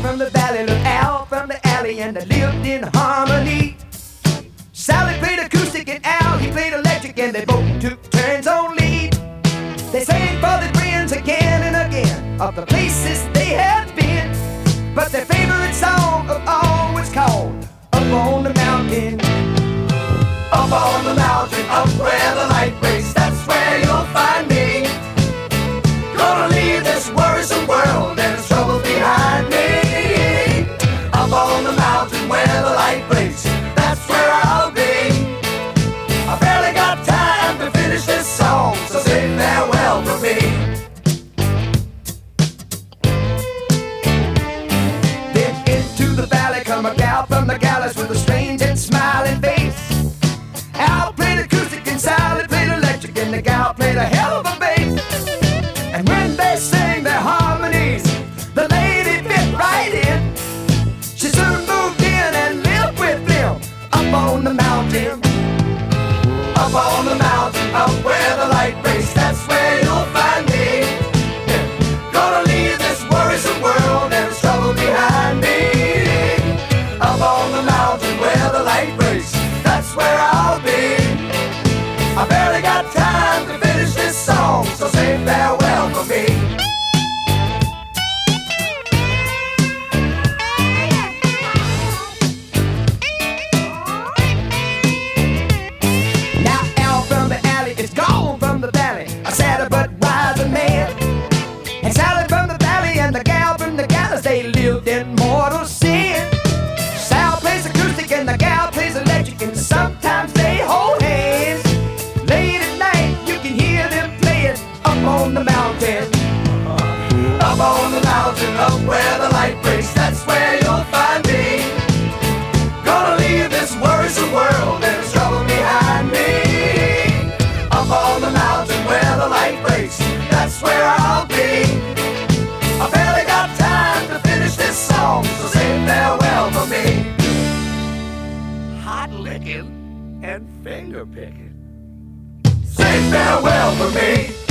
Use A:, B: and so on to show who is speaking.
A: from the valley, look Al from the alley, and they lived in harmony. Sally played acoustic and Al, he played electric, and they both took turns on lead. They sang for their friends again and again of the places they had been. But their favorite song of all was called Up on the Mountain.
B: Up on the mountain, up where the
A: a gal from the gallows with a strange and smiling face. Al played acoustic and Sally played electric, and the gal played a hell of a bass. And when they sang their harmonies, the lady fit right in. She soon moved in and lived with them up on the mountain.
B: Up on the mountain, up where
A: mountain.
B: Up on the mountain, up where the light breaks, that's where you'll find me. Gonna leave this worrisome world and its trouble behind me. Up on the mountain where the light breaks, that's where I'll be. I barely got time to finish this song, so say farewell for me.
C: Hot licking and finger picking.
B: Say farewell for me.